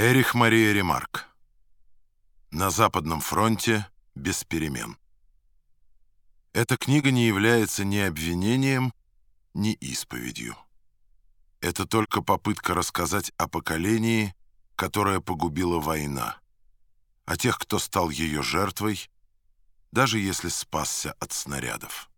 Эрих Мария Ремарк. На Западном фронте без перемен. Эта книга не является ни обвинением, ни исповедью. Это только попытка рассказать о поколении, которое погубила война, о тех, кто стал ее жертвой, даже если спасся от снарядов.